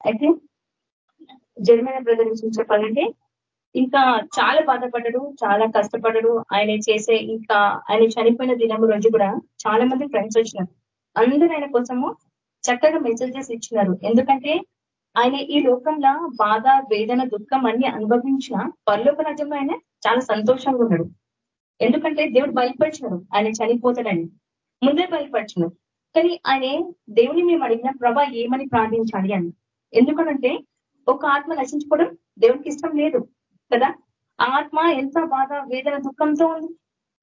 అయితే Germany brother గురించి చెప్పాలంటే ఇంకా చాలా బాధపడ్డడు చాలా కష్టపడడు ఆయన చేసే ఇంకా ఆయన చనిపోయిన దినం రోజు కూడా చాలా మంది ఫ్రెండ్స్ వచ్చినారు. అందరూ ఆయన కోసము చక్కగా మెసేజెస్ ఇచ్చినారు. ఎందుకంటే ఆయన ఈ లోకంలో బాధ వేదన దుఃఖం అన్ని అనుభవించిన పర్లోక రాజ్యంలో ఆయన చాలా సంతోషంగా ఉన్నాడు. ఎందుకంటే దేవుడు బయలుపరిచినాడు. ఆయన చనిపోతాడని. ముందే బయలుపరిచినాడు. కానీ ఆయన దేవుని మేము అడిగిన ప్రభా ఏమని ప్రార్థించాలి అని. ఎందుకనంటే ఒక ఆత్మ నశించుకోవడం దేవునికి ఇష్టం లేదు కదా? ఆ ఆత్మ ఎంత బాధ వేదన దుఃఖంతో ఉంది.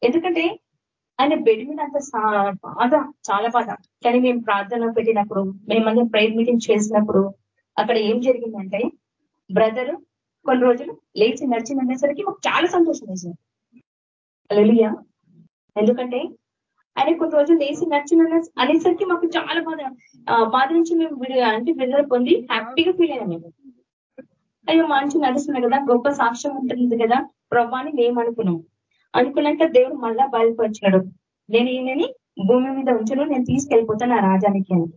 ఎందుకంటే ఆయన బెడ్ మీద అంత బాధ చాలా బాధ. కానీ మేము ప్రార్థన పెట్టినప్పుడు మేమందరం ప్రేయర్ మీటింగ్ చేసినప్పుడు అక్కడ ఏం జరిగిందంటే బ్రదర్ కొన్ని రోజులు లేచి నడిచిందనేసరికి మాకు చాలా సంతోషం వేసింది. అలలియా ఎందుకంటే ఆయన కొన్ని రోజులు లేచి నడిచిన అనేసరికి మాకు చాలా బాధ బాధ నుంచి మేము అంటే విడుదల పొంది హ్యాపీగా ఫీల్ అయినా మేము. అయ్యో మనిషి నడుస్తున్నా కదా గొప్ప సాక్ష్యం ఉంటుంది కదా ప్రభాని మేము అనుకున్నాం. అనుకున్నాక దేవుడు మళ్ళా బయలుపరిచాడు. నేను ఈయనని భూమి మీద ఉంచను నేను తీసుకెళ్ళిపోతాను ఆ రాజానికి అని.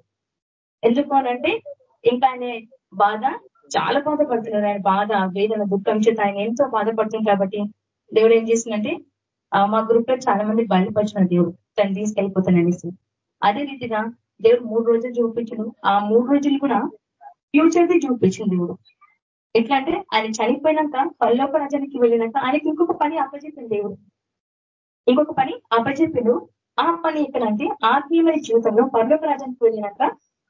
ఎందుకు అనంటే ఇంకా ఆయన బాధ చాలా బాధపడుతున్నారు. ఆయన బాధ వేదన దుఃఖం చేత ఆయన ఎంతో బాధపడుతుంది కాబట్టి దేవుడు ఏం చేసిందంటే మా గ్రూప్లో చాలా మంది బయలుపరిచిన దేవుడు. తను తీసుకెళ్ళిపోతాను అనేసి అదే రీతిగా దేవుడు మూడు రోజులు చూపించడు ఆ మూడు రోజులు కూడా ఫ్యూచర్ది చూపించింది దేవుడు. ఎట్లా అంటే ఆయన చనిపోయినాక పల్లోక రాజానికి వెళ్ళినాక ఆయనకి ఇంకొక పని అప్పచెప్పింది దేవుడు. ఇంకొక పని అప్పచెప్పిడు. ఆ పని ఎక్కడంటే ఆత్మీయమైన జీవితంలో పర్లోక రాజానికి వెళ్ళినాక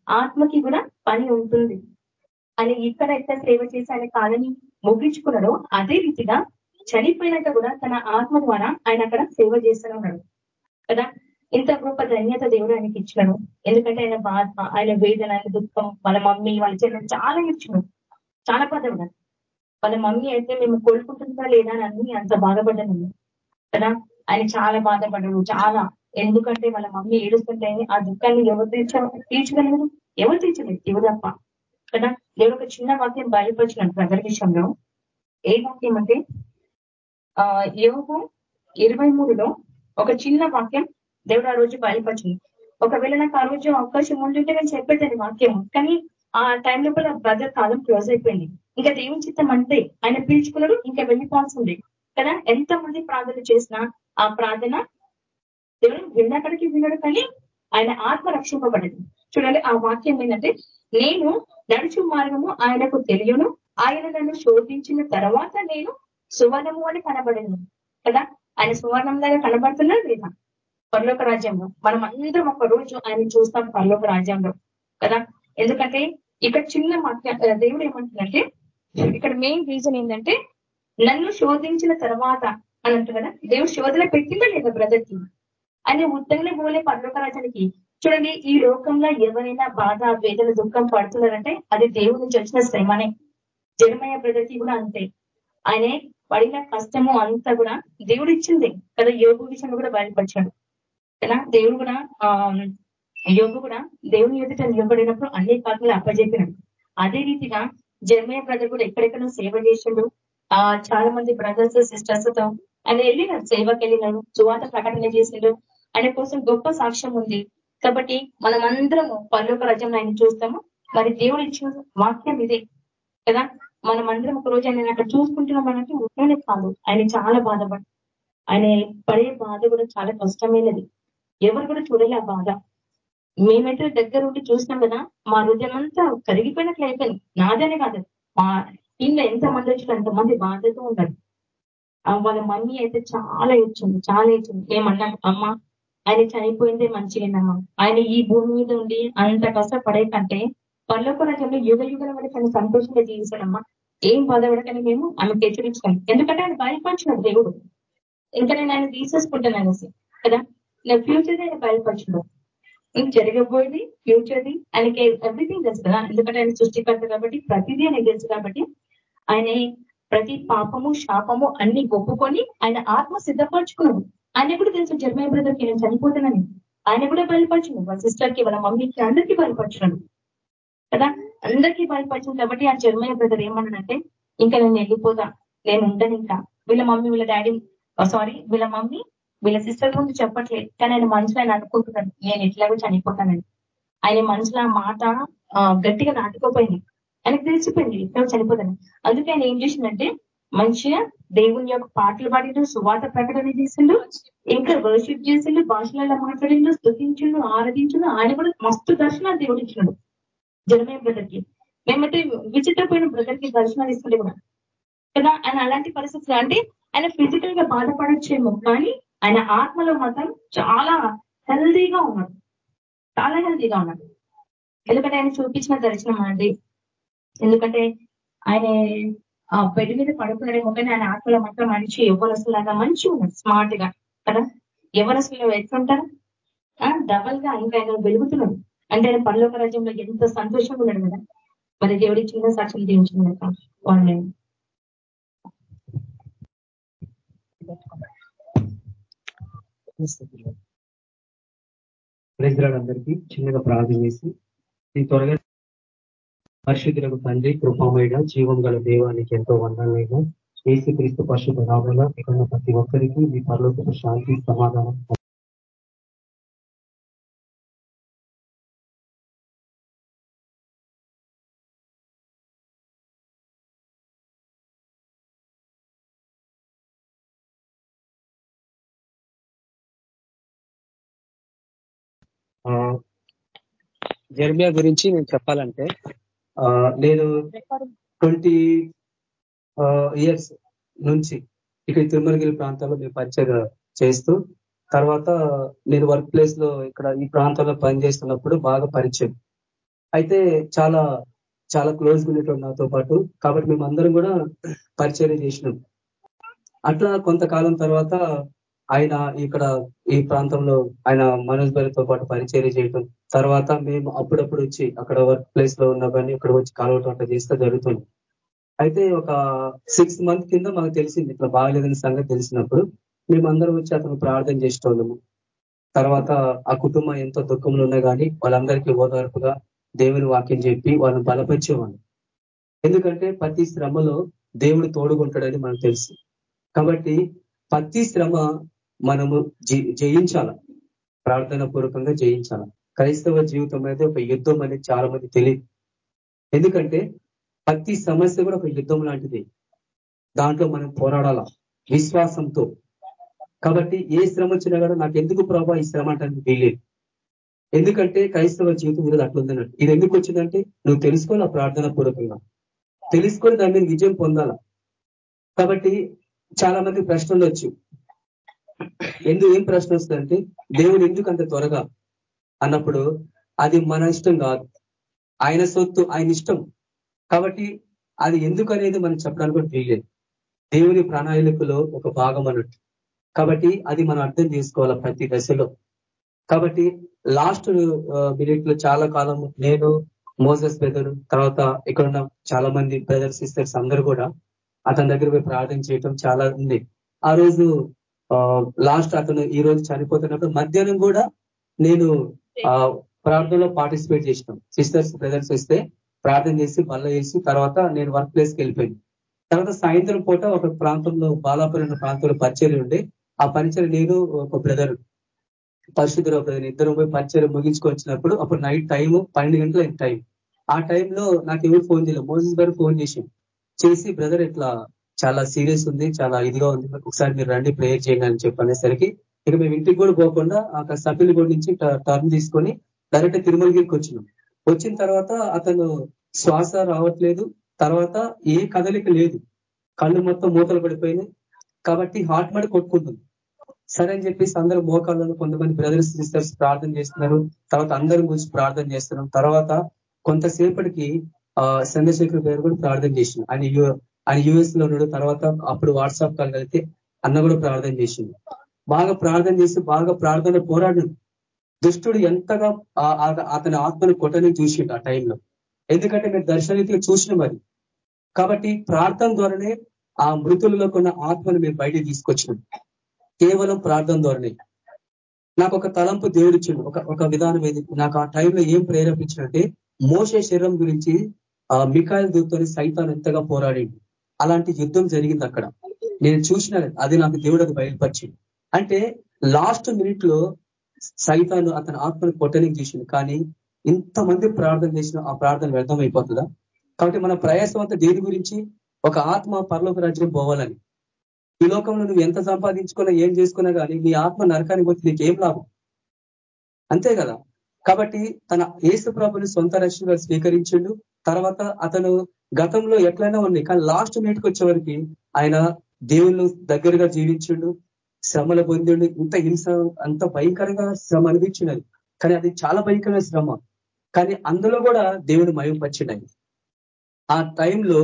ఆత్మకి కూడా పని ఉంటుంది. అని ఇక్కడ ఎక్కడ సేవ చేసి ఆయన కాలని ముగించుకున్నాడో అదే రీతిగా చనిపోయినాక కూడా తన ఆత్మ ద్వారా ఆయన అక్కడ సేవ చేస్తూనే ఉన్నాడు. కదా? ఇంత గొప్ప ధన్యత దేవుడు ఆయనకి ఇచ్చినాడు. ఎందుకంటే ఆయన బాధ ఆయన వేదన ఆయన దుఃఖం వాళ్ళ మమ్మీ వాళ్ళ చెల్లెలు చాలా ఇచ్చినాడు చాలా బాధపడ్డాను వాళ్ళ మమ్మీ అయితే మేము కోలుకుంటుందా లేదా అని అంత బాధపడ్డాను కదా? ఆయన చాలా బాధపడ్డాడు చాలా. ఎందుకంటే వాళ్ళ మమ్మీ ఏడుస్తుంటే ఆ దుఃఖాన్ని ఎవరు తీర్చ తీర్చగలరు? ఎవరు తీర్చలేదు దేవుడు కదా? దేవుడు ఒక చిన్న వాక్యం బయలుపరిచినాడు ప్రజల విషయంలో. ఏ వాక్యం అంటే ఆ యోగు ఇరవై మూడులో ఒక చిన్న వాక్యం దేవుడు ఆ రోజు బయలుపరిచింది. ఒకవేళ నాకు ఆ రోజు అవకాశం ఉంటుంటే నేను చెప్పేది వాక్యం. కానీ ఆ టైంలో లోపల బ్రదర్ కాలం క్లోజ్ అయిపోయింది. ఇంకా దేవుని చిత్తం అంటే ఆయన పిలుచుకున్నాడు ఇంకా వెళ్ళిపోవాల్సింది కదా? ఎంత మంది ప్రార్థన చేసినా ఆ ప్రార్థన దేవుడు విన్నక్కడికి విన్నాడు కానీ ఆయన ఆత్మ రక్షింపబడదు చూడండి ఆ వాక్యం ఏంటంటే నేను నడుచు మార్గము ఆయనకు తెలియను. ఆయన నన్ను శోధించిన తర్వాత నేను సువర్ణము అని కనబడను. కదా? ఆయన సువర్ణంలాగా కనబడుతున్నా లేదా పర్లోక రాజ్యంలో మనం అందరం ఒక రోజు ఆయన చూస్తాం పర్లోక రాజ్యంలో కదా. ఎందుకంటే ఇక్కడ చిన్న వాక్య దేవుడు ఏమంటున్నట్టే ఇక్కడ మెయిన్ రీజన్ ఏంటంటే నన్ను శోధించిన తర్వాత అని అంటారు కదా. దేవుడు శోధన పెట్టిందా లేదా బ్రదర్కి ఆయన ఉద్దంగా పోలే పర్లోక రాజ్యానికి. చూడండి ఈ లోకంలో ఎవరైనా బాధ వేదన దుఃఖం పడుతున్నారంటే అది దేవుడి నుంచి వచ్చిన శ్రమనే. జన్మయ్య బ్రదర్కి కూడా అంతే. ఆయనే పడిన కష్టము అంతా కూడా దేవుడు ఇచ్చింది కదా యోగు విషయంలో కూడా బయలుపరిచాడు. కదా దేవుడు కూడా ఆ యోగు కూడా దేవుని ఎదుట నిలబడినప్పుడు అన్ని పాత్రలు అప్పజెప్పినాడు. అదే రీతిగా జర్మనీ బ్రదర్ కూడా ఎక్కడెక్కడ సేవ చేసిండు ఆ చాలా మంది బ్రదర్స్ సిస్టర్స్తో ఆయన వెళ్ళినాడు సేవకి వెళ్ళినాడు చువాత ప్రకటన చేసిండు. ఆయన కోసం గొప్ప సాక్ష్యం ఉంది. కాబట్టి మనం అందరము పర్లోక రజం ఆయన చూస్తాము. మరి దేవుడు ఇచ్చిన వాక్యం ఇదే. కదా మనం అందరం ఒక రోజు ఆయన అక్కడ చూసుకుంటున్నాం అన్నట్టు ఉత్తనే కాదు. ఆయన చాలా బాధపడి ఆయన పడే బాధ కూడా చాలా కష్టమైనది. ఎవరు కూడా చూడలే ఆ బాధ. మేమైతే దగ్గర ఉండి చూసినాం కదా మా హృదయం అంతా కరిగిపోయినట్లు అయిపోయింది. నాదనే కాదు. మా ఇంట్లో ఎంత మంది వచ్చిన అంతమంది బాధతో ఉన్నారు. వాళ్ళ మమ్మీ అయితే చాలా ఇచ్చింది చాలా ఇచ్చింది ఏమన్నా అమ్మ ఆయన చనిపోయిందే మంచిగా ఆయన ఈ భూమి మీద ఉండి అంత కష్టపడే కంటే పర్లోక రాజ్యంలో యుగ యుగల వరకు ఆయన సంతోషంగా జీవిస్తాడమ్మా ఏం బాధపడకని మేము ఆమెకు హెచ్చరించాం ఎందుకంటే ఆయన బయలుపరిచిన దేవుడు. ఇంకా నేను ఆయన తీసేసుకుంటాను అనేసి కదా? నా ఫ్యూచర్ ఆయన బయలుపరచడం ఇంక జరగబోయేది ఫ్యూచర్ది ఆయనకి ఎవ్రీథింగ్ తెలుసు కదా? ఎందుకంటే ఆయన సృష్టికర్త కాబట్టి ప్రతిదీ ఆయన తెలుసు కాబట్టి ఆయన ప్రతి పాపము శాపము అన్ని ఒప్పుకొని ఆయన ఆత్మ సిద్ధపరచుకున్నాడు. ఆయన కూడా తెలుసు జర్మయ బ్రదర్కి నేను చనిపోతానని. ఆయన కూడా బయలుపరచున్నాడు వాళ్ళ సిస్టర్కి వాళ్ళ మమ్మీకి అందరికీ బయలుపరచున్నాడు కదా? అందరికీ బయలుపరచింది కాబట్టి ఆ జర్మయ బ్రదర్ ఏమన్నాడంటే ఇంకా నేను వెళ్ళిపోతా. నేను ఉండను ఇంకా. వీళ్ళ మమ్మీ వీళ్ళ డాడీ సారీ వీళ్ళ మమ్మీ వీళ్ళ సిస్టర్ ముందు చెప్పట్లేదు. కానీ ఆయన మనసులో ఆయన అనుకుంటున్నాను నేను ఎట్లాగో చనిపోతానని. ఆయన మనసులో మాట గట్టిగా నాటుకోపోయింది. ఆయనకు తెలిసిపోయింది ఇక్కడ చనిపోతాను అందుకే ఆయన ఏం చేసిందంటే మంచిగా దేవుని యొక్క పాటలు పాడిండు సువాత ప్రకటన చేసిండు ఇంకా వర్షిప్ చేసిండు భాషలలో మాట్లాడిండు స్థుతించిండు ఆరాధించిండు. ఆయన కూడా మస్తు దర్శనాలు దేవుడు ఇచ్చినాడు బ్రదర్కి మేమంటే విచిత్రపోయిన బ్రదర్కి దర్శనాలు ఇస్తుండే కూడా. కదా ఆయన అలాంటి పరిస్థితులు అంటే ఆయన ఫిజికల్గా బాధపడచ్చేమో కానీ ఆయన ఆత్మలో మాత్రం చాలా హెల్దీగా ఉన్నాడు. చాలా హెల్దీగా ఉన్నాడు. ఎందుకంటే ఆయన చూపించిన దర్శనం అండి. ఎందుకంటే ఆయన బెడ్ మీద పడుకున్నాడేమో కానీ ఆయన ఆత్మలో మాత్రం మంచి ఎవరసులాగా మంచి ఉన్నాడు స్మార్ట్గా. కదా యవ్వనస్తులు ఎట్లుంటారు? డబల్గా ఇంకా ఆయన వెలుగుతున్నాడు. అంటే ఆయన పరలోక రాజ్యంలో ఎంత సంతోషంగా ఉన్నాడు కదా? మరి దేవుడి చిన్న సాక్షులు జీవించింది వాళ్ళని ప్రజలందరికీ చిన్నగా ప్రార్థన చేసి ఈ త్వరగా పరిశుద్ధులకు తండ్రి కృపమైన జీవం గల దేవానికి ఎంతో వందనైనా ఏసు క్రీస్తు పరిశుద్ధ రావాల ఇక్కడ ప్రతి ఒక్కరికి మీ పరలోక శాంతి సమాధానం జర్మియా గురించి నేను చెప్పాలంటే నేను ట్వంటీ ఇయర్స్ నుంచి ఇక్కడ తిరుమలగిరి ప్రాంతాల్లో మేము పరిచయం చేస్తూ తర్వాత నేను వర్క్ ప్లేస్లో ఇక్కడ ఈ ప్రాంతంలో పనిచేస్తున్నప్పుడు బాగా పరిచయం. అయితే చాలా చాలా క్లోజ్ ఉండేటోడు నాతో పాటు కాబట్టి మేము అందరం కూడా పరిచయం చేసినాం. అట్లా కొంతకాలం తర్వాత ఆయన ఇక్కడ ఈ ప్రాంతంలో ఆయన మనోజ్ గారితో పాటు పరిచయం చేయటం తర్వాత మేము అప్పుడప్పుడు వచ్చి అక్కడ వర్క్ ప్లేస్లో ఉన్నా కానీ ఇక్కడ వచ్చి కలవటం అట్లా చేస్తే జరుగుతుంది. అయితే ఒక సిక్స్ మంత్ కింద మాకు తెలిసింది ఇట్లా బాగలేదని సంగతి తెలిసినప్పుడు మేమందరం వచ్చి అతను ప్రార్థన చేసేటోళ్ళము. తర్వాత ఆ కుటుంబం ఎంతో దుఃఖంలో ఉన్నా కానీ వాళ్ళందరికీ ఓదార్పుగా దేవుని వాక్యం చెప్పి వాళ్ళని బలపరిచేవాళ్ళు. ఎందుకంటే ప్రతి శ్రమలో దేవుడు తోడుకుంటాడని మనకు తెలుసు. కాబట్టి ప్రతి శ్రమ మనము జయించాల? ప్రార్థన పూర్వకంగా జయించాల? క్రైస్తవ జీవితం అనేది ఒక యుద్ధం అనేది చాలా మంది తెలియదు. ఎందుకంటే ప్రతి సమస్య కూడా ఒక యుద్ధం లాంటిది. దాంట్లో మనం పోరాడాల? విశ్వాసంతో. కాబట్టి ఏ శ్రమ వచ్చినా కూడా నాకు ఎందుకు ప్రభావ ఈ శ్రమ అంటే తెలియదు ఎందుకంటే క్రైస్తవ జీవితం మీద అట్లుందన్నట్టు ఇది ఎందుకు వచ్చిందంటే నువ్వు తెలుసుకోవాలి ప్రార్థన పూర్వకంగా? తెలుసుకొని దాని మీద విజయం పొందాల? కాబట్టి చాలా మంది ప్రశ్నలు వచ్చు ఎందుకు ఏం ప్రశ్న వస్తుందంటే దేవుడు ఎందుకు అంత త్వరగా అన్నప్పుడు అది మన ఇష్టం కాదు. ఆయన సొత్తు ఆయన ఇష్టం. కాబట్టి అది ఎందుకు అనేది మనం చెప్పడానికి కూడా దేవుని ప్రణాళికలో ఒక భాగం అన్నట్టు. కాబట్టి అది మనం అర్థం చేసుకోవాలి ప్రతి దశలో. కాబట్టి లాస్ట్ మినిట్లో చాలా కాలం నేను మోసస్ బ్రదర్ తర్వాత ఇక్కడున్న చాలా మంది బ్రదర్ సిస్టర్స్ అందరూ కూడా అతని దగ్గర పోయి ప్రార్థన చేయటం చాలా ఉంది. ఆ రోజు లాస్ట్ అతను ఈ రోజు చనిపోతున్నప్పుడు మధ్యాహ్నం కూడా నేను ప్రార్థనలో పార్టిసిపేట్ చేసినాం. సిస్టర్స్ బ్రదర్స్ వస్తే ప్రార్థన చేసి బల్ల చేసి తర్వాత నేను వర్క్ ప్లేస్కి వెళ్ళిపోయింది తర్వాత సాయంత్రం పూట ఒక ప్రాంతంలో బాలాపురం ప్రాంతంలో పరిచయం ఉండే ఆ పరిచయం నేను ఒక బ్రదర్. పరిశుద్ధులు బ్రదర్. ఇద్దరు పోయి పరిచయం ముగించుకొచ్చినప్పుడు అప్పుడు నైట్ టైం పన్నెండు గంటల టైం ఆ టైంలో నాకు ఎవరు ఫోన్ చేయలేదు. మోసెస్ గారు ఫోన్ చేసి చేసి బ్రదర్ ఇట్లా చాలా సీరియస్ ఉంది చాలా ఇదిగా ఉంది. ఒకసారి మీరు రండి ప్రేయర్ చేయండి అని చెప్పనేసరికి ఇక మేము ఇంటికి కూడా పోకుండా అక్కడ సభ్యుల గుడి నుంచి టర్న్ తీసుకొని డైరెక్ట్ తిరుమలగిరికి వచ్చినాం. వచ్చిన తర్వాత అతను శ్వాస రావట్లేదు. తర్వాత ఏ కదలిక లేదు. కళ్ళు మొత్తం మూతలు పడిపోయినాయి. కాబట్టి హార్ట్ మడి కొట్టుకుంటుంది. సరే అని చెప్పేసి అందరూ మోకాళ్ళను కొంతమంది బ్రదర్స్ సిస్టర్స్ ప్రార్థన చేస్తున్నారు. తర్వాత అందరం గురించి ప్రార్థన చేస్తున్నాం. తర్వాత కొంతసేపటికి చంద్రశేఖర్ గారు కూడా ప్రార్థన చేసిన ఆయన ఆయన యూఎస్లో ఉన్నాడు. తర్వాత అప్పుడు వాట్సాప్ కాల్ కలిగితే అన్న కూడా ప్రార్థన చేసింది బాగా ప్రార్థన చేసి బాగా ప్రార్థన పోరాడు. దుష్టుడు ఎంతగా అతని ఆత్మను కొట్టని చూసిండు ఆ టైంలో ఎందుకంటే మీరు దర్శనరీతిలో చూసిన మరి. కాబట్టి ప్రార్థన ద్వారానే ఆ మృతులలో కొన్న ఆత్మను మేము బయటికి తీసుకొచ్చినాం. కేవలం ప్రార్థన ద్వారానే. నాకు ఒక తలంపు దేవుడిచ్చిండు ఒక ఒక విధానం ఏది? నాకు ఆ టైంలో ఏం ప్రేరేపించినట్టే మోసే శరీరం గురించి ఆ మికాయల దూతని సైతాన్ ఎంతగా పోరాడిండు. అలాంటి యుద్ధం జరిగింది అక్కడ. నేను చూసిన అది నాకు దేవుడు అది బయలుపరిచింది. అంటే లాస్ట్ మినిట్లో సైతాను అతని ఆత్మను కొట్టనికి చూసింది. కానీ ఇంతమంది ప్రార్థన చేసిన ఆ ప్రార్థన వ్యర్థం అయిపోతుందా కాబట్టి మన ప్రయాసం అంతా దేని గురించి? ఒక ఆత్మ పరలోక రాజ్యం పోవాలని. ఈ లోకంలో నువ్వు ఎంత సంపాదించుకున్నా ఏం చేసుకున్నా కానీ నీ ఆత్మ నరకానికి వచ్చి నీకేం లాభం? అంతే కదా? కాబట్టి తన ఏసు ప్రభుని సొంత రక్షణగా స్వీకరించిండు. తర్వాత అతను గతంలో ఎట్లయినా ఉన్నాయి కానీ లాస్ట్ మినిట్కి వచ్చేవరికి ఆయన దేవుళ్ళు దగ్గరగా జీవించిండు శ్రమలు పొందిండు. ఇంత హింస అంత భయంకరంగా శ్రమ అనిపించినది కానీ అది చాలా భయంకరమైన శ్రమ. కానీ అందులో కూడా దేవుడు మయంపరిచినాయి ఆ టైంలో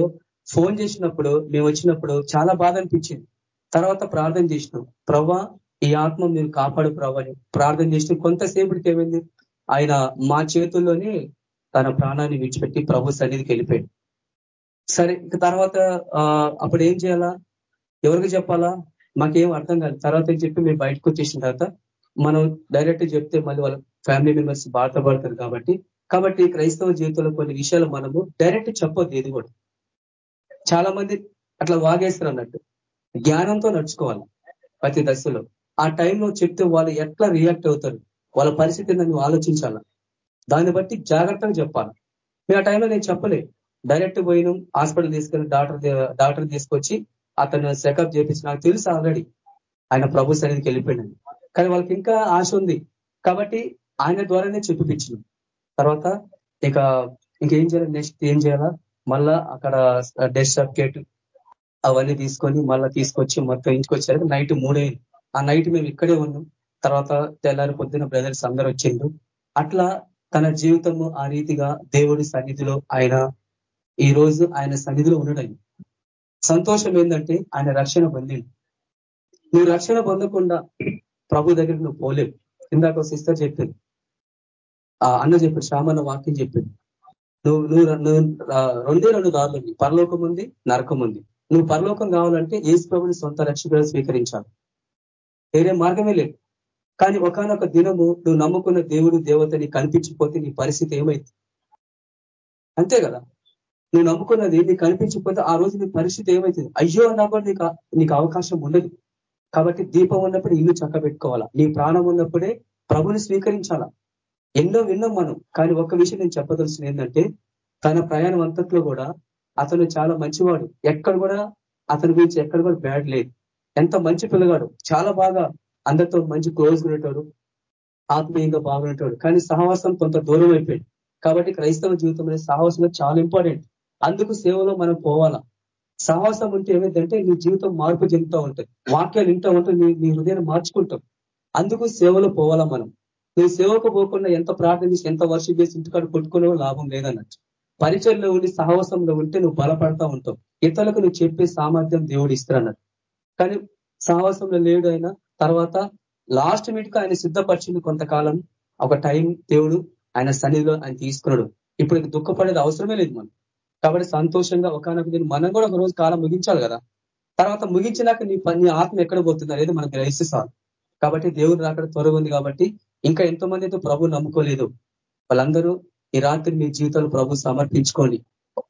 ఫోన్ చేసినప్పుడు మేము వచ్చినప్పుడు చాలా బాధ అనిపించింది. తర్వాత ప్రార్థన చేసినాం. ప్రవ్వా ఈ ఆత్మ మీరు కాపాడు ప్రవ్వని ప్రార్థన చేసిన. కొంతసేపటికి ఏమైంది? ఆయన మా చేతుల్లోనే తన ప్రాణాన్ని విడిచిపెట్టి ప్రభు సన్నిధికి వెళ్ళిపోయాడు. సరే ఇక తర్వాత అప్పుడు ఏం చేయాలా? ఎవరికి చెప్పాలా? మాకేం అర్థం కాదు. తర్వాత ఏం చెప్పి మేము బయటకు వచ్చేసిన తర్వాత మనం డైరెక్ట్ చెప్తే మళ్ళీ వాళ్ళ ఫ్యామిలీ మెంబర్స్ బాధపడతారు కాబట్టి. కాబట్టి క్రైస్తవ జీవితంలో కొన్ని విషయాలు మనము డైరెక్ట్ చెప్పొద్దు ఏది కూడా. చాలా మంది అట్లా వాగేస్తారు అన్నట్టు. జ్ఞానంతో నడుచుకోవాలి ప్రతి దశలో. ఆ టైంలో చెప్తే వాళ్ళు ఎట్లా రియాక్ట్ అవుతారు? వాళ్ళ పరిస్థితి నువ్వు ఆలోచించాలా? దాన్ని బట్టి జాగ్రత్తగా చెప్పాలి. మేము ఆ టైంలో నేను చెప్పలే. డైరెక్ట్ పోయినాం హాస్పిటల్ తీసుకెళ్ళి డాక్టర్ డాక్టర్ తీసుకొచ్చి అతను చెకప్ చేపించి నాకు తెలుసు ఆల్రెడీ. ఆయన ప్రభు సన్నిధికి వెళ్ళిపోయినాను కానీ వాళ్ళకి ఇంకా ఆశ ఉంది. కాబట్టి ఆయన ద్వారానే చూపించిన తర్వాత ఇక ఇంకేం చేయాలి? నెక్స్ట్ ఏం చేయాలా? మళ్ళా అక్కడ డెత్ సర్టిఫికేట్ అవన్నీ తీసుకొని మళ్ళీ తీసుకొచ్చి మొత్తం ఇంటికొచ్చారు నైట్ మూడైంది. ఆ నైట్ మేము ఇక్కడే ఉన్నాం. తర్వాత తెల్లారి పొద్దున బ్రదర్స్ అందరు వచ్చిండు అట్లా తన జీవితము ఆ రీతిగా దేవుడి సన్నిధిలో ఆయన ఈ రోజు ఆయన సన్నిధిలో ఉండడం సంతోషం ఏంటంటే ఆయన రక్షణ పొందిండు. నువ్వు రక్షణ పొందకుండా ప్రభు దగ్గర నువ్వు పోలేవు. ఇందాక సిస్టర్ చెప్పింది. ఆ అన్న చెప్పాడు శ్యామన్న వాక్యం చెప్పింది. నువ్వు నువ్వు రెండే రెండు దారులు పరలోకం ఉంది నరకం ఉంది. నువ్వు పరలోకం కావాలంటే ఏసు ప్రభుని సొంత రక్షకుగా స్వీకరించాలి. వేరే మార్గమే లేదు. కానీ ఒకనొక దినము నువ్వు నమ్ముకున్న దేవుడు దేవతని కనిపించిపోతే నీ పరిస్థితి ఏమైంది? అంతే కదా? నువ్వు నమ్ముకున్నది నీకు కనిపించిపోతే ఆ రోజు నీ పరిస్థితి ఏమవుతుంది అయ్యో అన్నప్పుడు కూడా నీకు నీకు అవకాశం ఉండదు. కాబట్టి దీపం ఉన్నప్పుడు ఇల్లు చక్క పెట్టుకోవాలా నీ ప్రాణం ఉన్నప్పుడే ప్రభుని స్వీకరించాలా? ఎన్నో విన్నాం మనం. కానీ ఒక్క విషయం నేను చెప్పదలసిన ఏంటంటే తన ప్రయాణం అంతట్లో కూడా అతను చాలా మంచివాడు. ఎక్కడ కూడా అతని గురించి ఎక్కడ కూడా బ్యాడ్ లేదు. ఎంత మంచి పిల్లగాడు. చాలా బాగా అందరితో మంచి క్లోజ్ ఉండేటోడు ఆత్మీయంగా బాగుంటాడు కానీ సహవాసం కొంత దూరం అయిపోయింది. కాబట్టి క్రైస్తవ జీవితం అనేది సహవాసం చాలా ఇంపార్టెంట్ అందుకు సేవలో మనం పోవాలా? సహవాసం ఉంటే ఏమైందంటే నీ జీవితం మార్పు చెందుతూ ఉంటుంది. వాక్యాలు వింటూ ఉంటే నీ నీ హృదయాన్ని మార్చుకుంటాం. అందుకు సేవలో పోవాలా మనం? నువ్వు సేవకు పోకుండా ఎంత ప్రార్థన చేసి ఎంత వర్షం చేసి ఇంటికాడ కొట్టుకునే లాభం లేదన్నట్టు. పరిచయంలో ఉండి సహవాసంలో ఉంటే నువ్వు బలపడతా ఉంటావు. ఇతరులకు నువ్వు చెప్పే సామర్థ్యం దేవుడు ఇస్తారన్నట్టు కానీ సహవాసంలో లేడు అయినా తర్వాత లాస్ట్ మీట్కు ఆయన సిద్ధపరిచింది కొంతకాలం. ఒక టైం దేవుడు ఆయన సన్నిధిలో ఆయన తీసుకున్నాడు. ఇప్పుడు దుఃఖపడేది అవసరమే లేదు మనం కాబట్టి సంతోషంగా ఒకనొక దీన్ని మనం కూడా ఒక రోజు కాలం ముగించాలి కదా. తర్వాత ముగించినాక నీ నీ ఆత్మ ఎక్కడ పోతుంది అనేది మనకు గ్రహిస్తాం కాబట్టి దేవుడు రాకడ త్వరగా ఉంది కాబట్టి ఇంకా ఎంతో మంది అయితే ప్రభు నమ్ముకోలేదు. వాళ్ళందరూ ఈ రాత్రి మీ జీవితాలు ప్రభు సమర్పించుకోండి.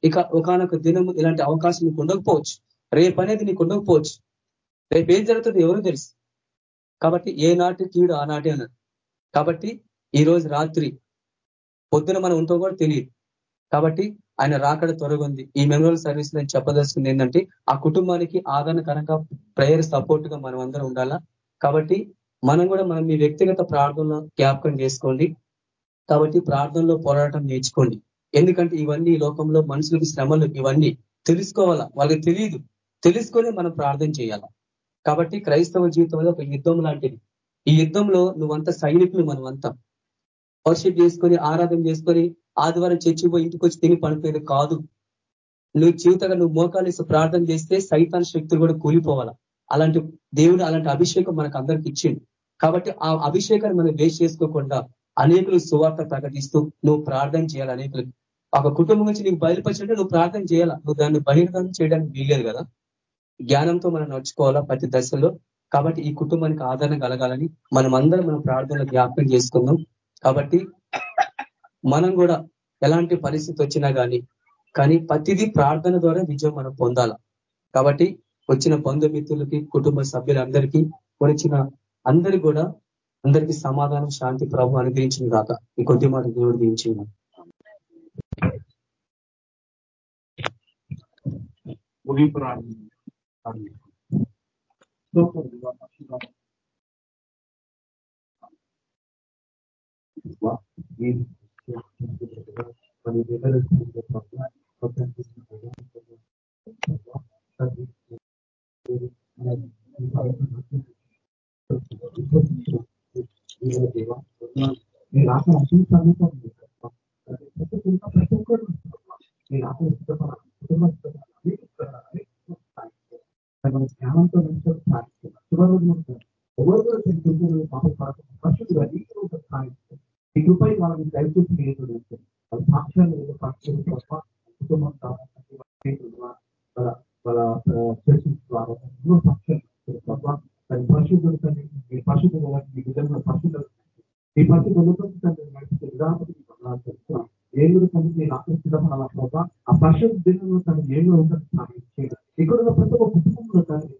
ఇక ఒకనొక దినం ఇలాంటి అవకాశం నీకు ఉండకపోవచ్చు. రేపు అనేది నీకు ఉండకపోవచ్చు. రేపు ఏం జరుగుతుంది ఎవరు తెలుసు. కాబట్టి ఏ నాటి కీడు ఆనాటి అన్నారు కాబట్టి ఈ రోజు రాత్రి పొద్దున మనం ఉంటో కూడా తెలియదు. కాబట్టి ఆయన రాకడ త్వరగుంది ఈ మెమోరియల్ సర్వీస్ నేను చెప్పదలుచుకుంది ఏంటంటే ఆ కుటుంబానికి ఆదరణకరంగా ప్రేయర్ సపోర్ట్గా మనం అందరం ఉండాలా? కాబట్టి మనం కూడా మనం మీ వ్యక్తిగత ప్రార్థనలో జ్ఞాపకం చేసుకోండి. కాబట్టి ప్రార్థనలో పోరాటం నేర్చుకోండి. ఎందుకంటే ఇవన్నీ లోకంలో మనుషులకి శ్రమలు ఇవన్నీ తెలుసుకోవాలా? వాళ్ళకి తెలియదు తెలుసుకొని మనం ప్రార్థన చేయాలా? కాబట్టి క్రైస్తవ జీవితంలో ఒక యుద్ధం లాంటిది. ఈ యుద్ధంలో నువ్వంతా సైనికులు మనమంతా వర్షిప్ చేసుకొని ఆరాధన చేసుకొని ఆదివారం చర్చి పోయి ఇంటికి వచ్చి తిని పనిపోయేది కాదు. నువ్వు జీవితంగా నువ్వు మోకాలేసి ప్రార్థన చేస్తే సైతాన్ శక్తులు కూడా కూలిపోవాలా? అలాంటి దేవుడు అలాంటి అభిషేకం మనకు అందరికి ఇచ్చిండు. కాబట్టి ఆ అభిషేకాన్ని మనం వేస్ట్ చేసుకోకుండా అనేకులు సువార్త ప్రకటిస్తూ నువ్వు ప్రార్థన చేయాలి అనేకులు ఒక కుటుంబం నుంచి నీకు బయలుపరిచినట్టు నువ్వు ప్రార్థన చేయాలా? నువ్వు దాన్ని బహిర్గతం చేయడానికి వీలేదు కదా? జ్ఞానంతో మనం నడుచుకోవాలా ప్రతి దశలో? కాబట్టి ఈ కుటుంబానికి ఆదరణ కలగాలని మనం అందరం మనం ప్రార్థనలు జ్ఞాపకం చేసుకుందాం కాబట్టి మనం కూడా ఎలాంటి పరిస్థితి వచ్చినా కానీ కానీ ప్రతిదీ ప్రార్థన ద్వారా విజయం మనం పొందాల. కాబట్టి వచ్చిన బంధుమిత్రులకి కుటుంబ సభ్యులందరికీ వచ్చిన అందరి కూడా అందరికీ సమాధానం శాంతి ప్రభు అనుగ్రహించింది కాక ఈ కొద్ది మాట దేవుడు దించింది ముగింపు మీరు ఆత్మ ప్రతి ఒక్కరు మీరు ఆత్మ ఇష్టపడాలి కుటుంబం జ్ఞానంతో ఎవరు పరిశుద్ధుగా ఈ కృపై వాళ్ళని దయచేసి లేదు వాళ్ళ సాక్ష్యాలు సాక్ష్యాలు తప్ప కుటుంబం వాళ్ళ ద్వారా ఎన్నో సాక్ష్యాలు తప్ప దాని తండ్రి ఈ పరిశుద్ధులు ఈ విధంగా పరిశుద్ధులు ఈ తండ్రి నడిపించే విధానం ఏడు తండ్రి నేను ఆకర్షితపడాల ప్రభావ ఆ పరిశుద్ధ దినంలో తను ఏడు ఉంటుంది ఇక్కడ ఉన్న ప్రతి ఒక్క కుటుంబంలో తండ్రి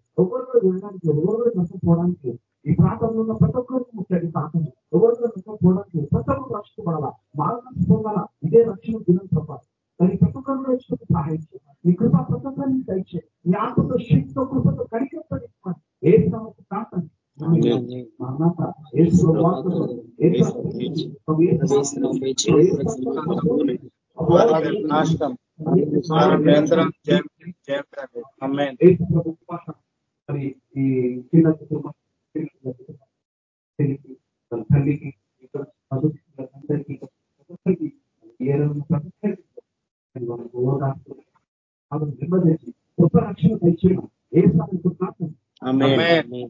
వెళ్ళడానికి ఒక్కొక్కరు నష్టపోవడానికి ఈ ప్రాంతంలో ఉన్న ప్రతి ఒక్కరికి ముఖ్యంగా ప్రాంతం. ఒక్కొక్కరు నష్టపోవడానికి ప్రతి ఒక్కరు రక్షించబడాలా? బాగా నష్టపోవాలా ఇదే రక్షణ దినం ప్రభావ దాని ప్రతి ఒక్కరు నేర్చుకుని సహాయం ఈ కృప ప్రతి ఒక్కరిని దయచే ఈ ఆత్మతో శక్తితో కృపతో కడిగేస్తాను ఏ సమస్య ప్రాంతం నాశనం. మరి ఈ చిన్న కుటుంబం తల్లికి అందరికీ నెమ్మది గొప్ప రక్షణ తెచ్చేయడం ఏ సమస్య